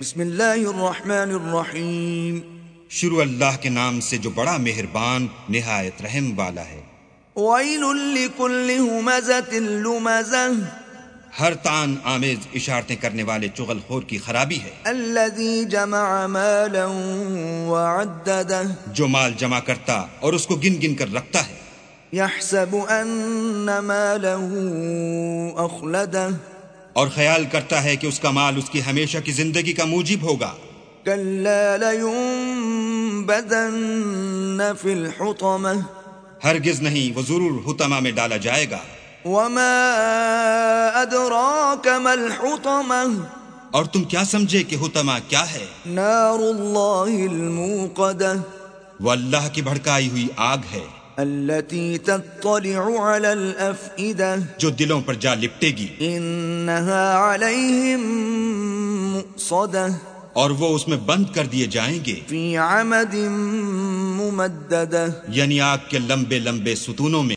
بسم اللہ الرحمن الرحیم۔ شروع اللہ کے نام سے جو بڑا مہربان نہایت رحم والا ہے۔ ویل لکل ہمزت لمزہ ہر تان آمیز اشارتیں کرنے والے چغل خور کی خرابی ہے۔ الذي جمع مالا وعدده۔ جو مال جمع کرتا اور اس کو گن گن کر رکھتا ہے۔ يحسب ان ماله اخلده اور خیال کرتا ہے کہ اس کا مال اس کی ہمیشہ کی زندگی کا موجب ہوگا۔ في الحطمة ہرگز نہیں وہ ضرور حتمہ میں ڈالا جائے گا۔ وما أدراك ما الحطمة اور تم کیا سمجھے کہ حتمہ کیا ہے؟ نار الله الموقدة۔ وہ اللہ کی بھڑکائی ہوئی آگ ہے۔ التي تطلع على الأفئدة. جو دلوں پر جا لپٹے گی۔ إنها عليهم مؤصدة. اور وہ اس میں بند کر دیے جائیں گے۔ في عمد ممددة. یعنی آگ کے لمبے لمبے ستونوں میں۔